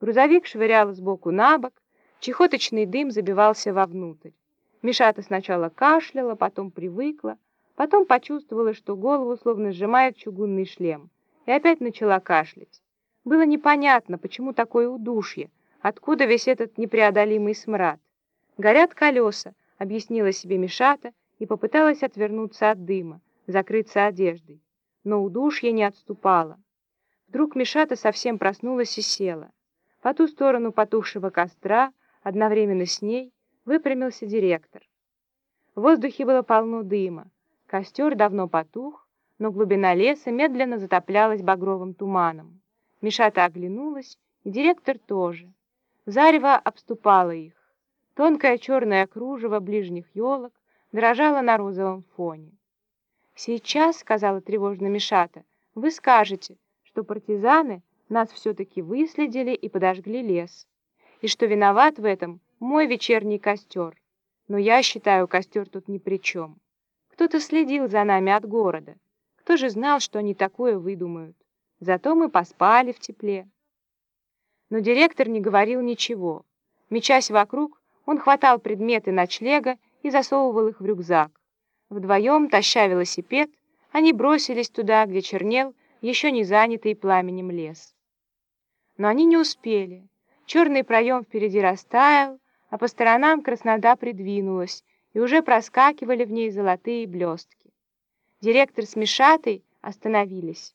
Грузовик швырял сбоку на бок, чехоточный дым забивался вовнутрь. Мишата сначала кашляла, потом привыкла, потом почувствовала, что голову словно сжимает чугунный шлем, и опять начала кашлять. Было непонятно, почему такое удушье, откуда весь этот непреодолимый смрад. «Горят колеса», — объяснила себе Мишата и попыталась отвернуться от дыма, закрыться одеждой. Но удушье не отступало. Вдруг Мишата совсем проснулась и села. По ту сторону потухшего костра, одновременно с ней, выпрямился директор. В воздухе было полно дыма. Костер давно потух, но глубина леса медленно затоплялась багровым туманом. Мишата оглянулась, и директор тоже. Зарево обступало их. Тонкое черное кружево ближних елок дрожало на розовом фоне. «Сейчас, — сказала тревожно Мишата, — вы скажете, что партизаны нас все-таки выследили и подожгли лес, и что виноват в этом мой вечерний костер. Но я считаю, костер тут ни при чем. Кто-то следил за нами от города. Кто же знал, что они такое выдумают? Зато мы поспали в тепле. Но директор не говорил ничего. Мечась вокруг, он хватал предметы ночлега и засовывал их в рюкзак. Вдвоем, таща велосипед, они бросились туда, где чернел еще не занятый пламенем лес. Но они не успели. Черный проем впереди растаял, а по сторонам краснода придвинулась, и уже проскакивали в ней золотые блестки. Директор с Мишатой остановились.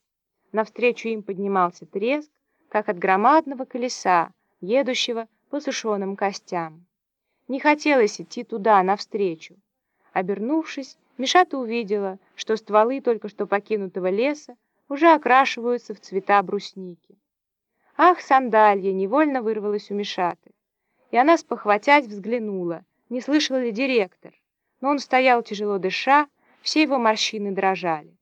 Навстречу им поднимался треск, как от громадного колеса, едущего по сушеным костям. Не хотелось идти туда, навстречу. Обернувшись, Мишата увидела, что стволы только что покинутого леса уже окрашиваются в цвета брусники. «Ах, сандалья!» — невольно вырвалась у Мишаты. И она, спохватясь, взглянула, не слышал ли директор. Но он стоял тяжело дыша, все его морщины дрожали.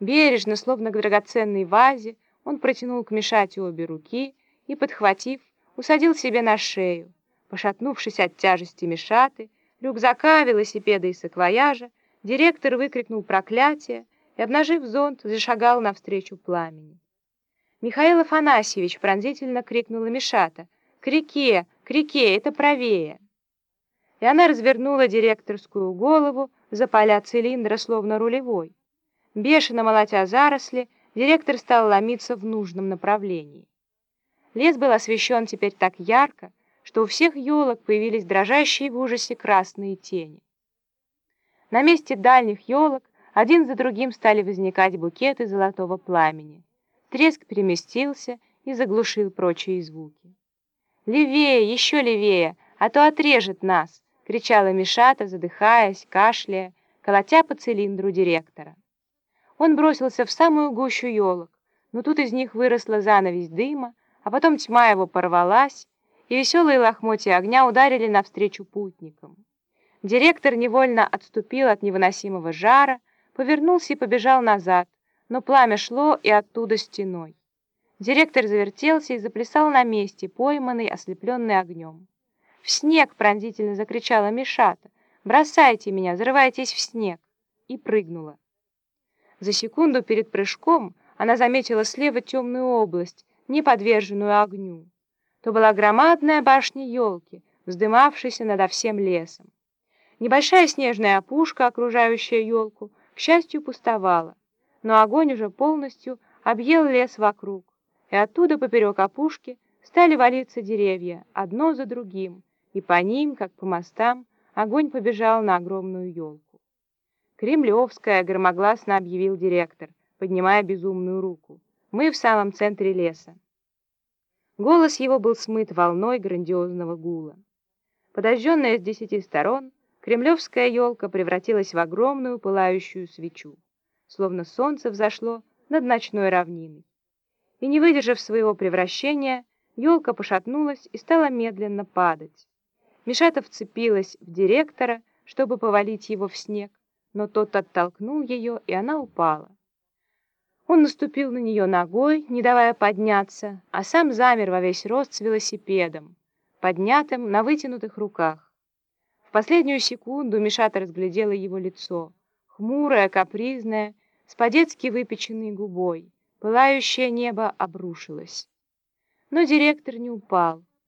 Бережно, словно к драгоценной вазе, он протянул к Мишате обе руки и, подхватив, усадил себе на шею. Пошатнувшись от тяжести Мишаты, рюкзака, велосипеда и саквояжа, директор выкрикнул проклятие и, обнажив зонт, зашагал навстречу пламени. «Михаил Афанасьевич!» — пронзительно крикнула Мишата. «К реке! К реке! Это правее!» И она развернула директорскую голову за поля цилиндра, словно рулевой. Бешено молотя заросли, директор стал ломиться в нужном направлении. Лес был освещен теперь так ярко, что у всех елок появились дрожащие в ужасе красные тени. На месте дальних елок один за другим стали возникать букеты золотого пламени. Треск переместился и заглушил прочие звуки. «Левее, еще левее, а то отрежет нас!» — кричала Мишата, задыхаясь, кашляя, колотя по цилиндру директора. Он бросился в самую гущу елок, но тут из них выросла занавесь дыма, а потом тьма его порвалась, и веселые лохмотья огня ударили навстречу путникам. Директор невольно отступил от невыносимого жара, повернулся и побежал назад, но пламя шло и оттуда стеной. Директор завертелся и заплясал на месте, пойманный, ослепленный огнем. «В снег!» — пронзительно закричала Мишата. «Бросайте меня, взрывайтесь в снег!» И прыгнула. За секунду перед прыжком она заметила слева темную область, не подверженную огню. То была громадная башня елки, вздымавшаяся над всем лесом. Небольшая снежная опушка, окружающая елку, к счастью, пустовала но огонь уже полностью объел лес вокруг, и оттуда поперек опушки стали валиться деревья, одно за другим, и по ним, как по мостам, огонь побежал на огромную елку. «Кремлевская», — громогласно объявил директор, поднимая безумную руку. «Мы в самом центре леса». Голос его был смыт волной грандиозного гула. Подожженная с десяти сторон, кремлевская елка превратилась в огромную пылающую свечу словно солнце взошло над ночной равниной. И, не выдержав своего превращения, елка пошатнулась и стала медленно падать. Мишата вцепилась в директора, чтобы повалить его в снег, но тот оттолкнул ее, и она упала. Он наступил на нее ногой, не давая подняться, а сам замер во весь рост с велосипедом, поднятым на вытянутых руках. В последнюю секунду Мишата разглядела его лицо, хмурое, капризное, с по-детски выпеченной губой. Пылающее небо обрушилось. Но директор не упал.